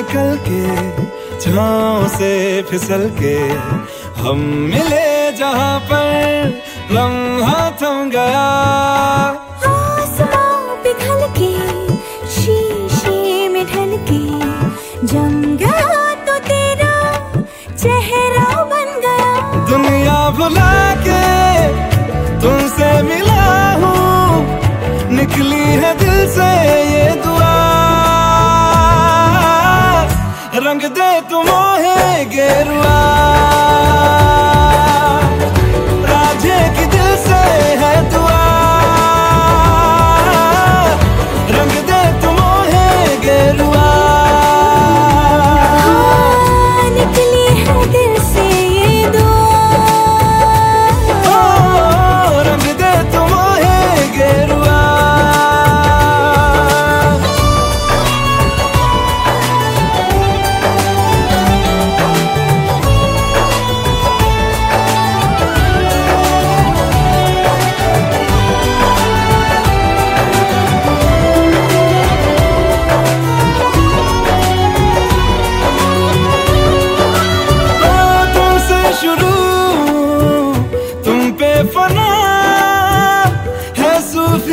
निकल के छाँव से फिसल के हम मिले जहाँ पर लम्हा थम गया। पिघल के शीशे में ढल के जम गया तो तेरा चेहरा बन गया। दुनिया भुला रंग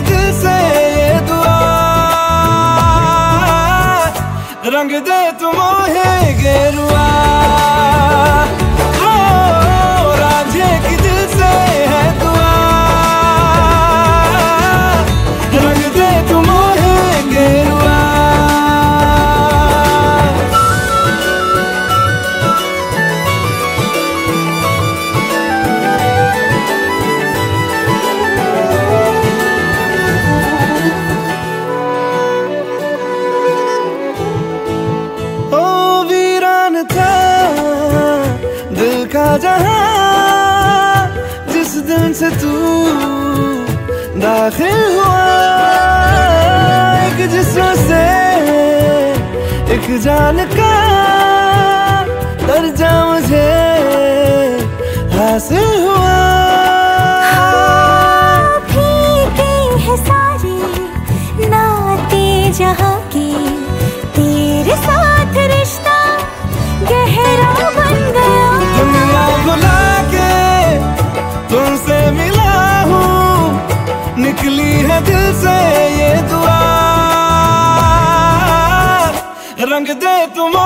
दिल से ये दुआ। रंग दे तुम गेरुआ। जहाँ जिस दिन से तू दाखिल हुआ, एक जिस्म से एक जान का दर्जा मुझे हासिल हुआ। फीके हैं सारे नाते जहाँ ये दुआ रंग दे तुम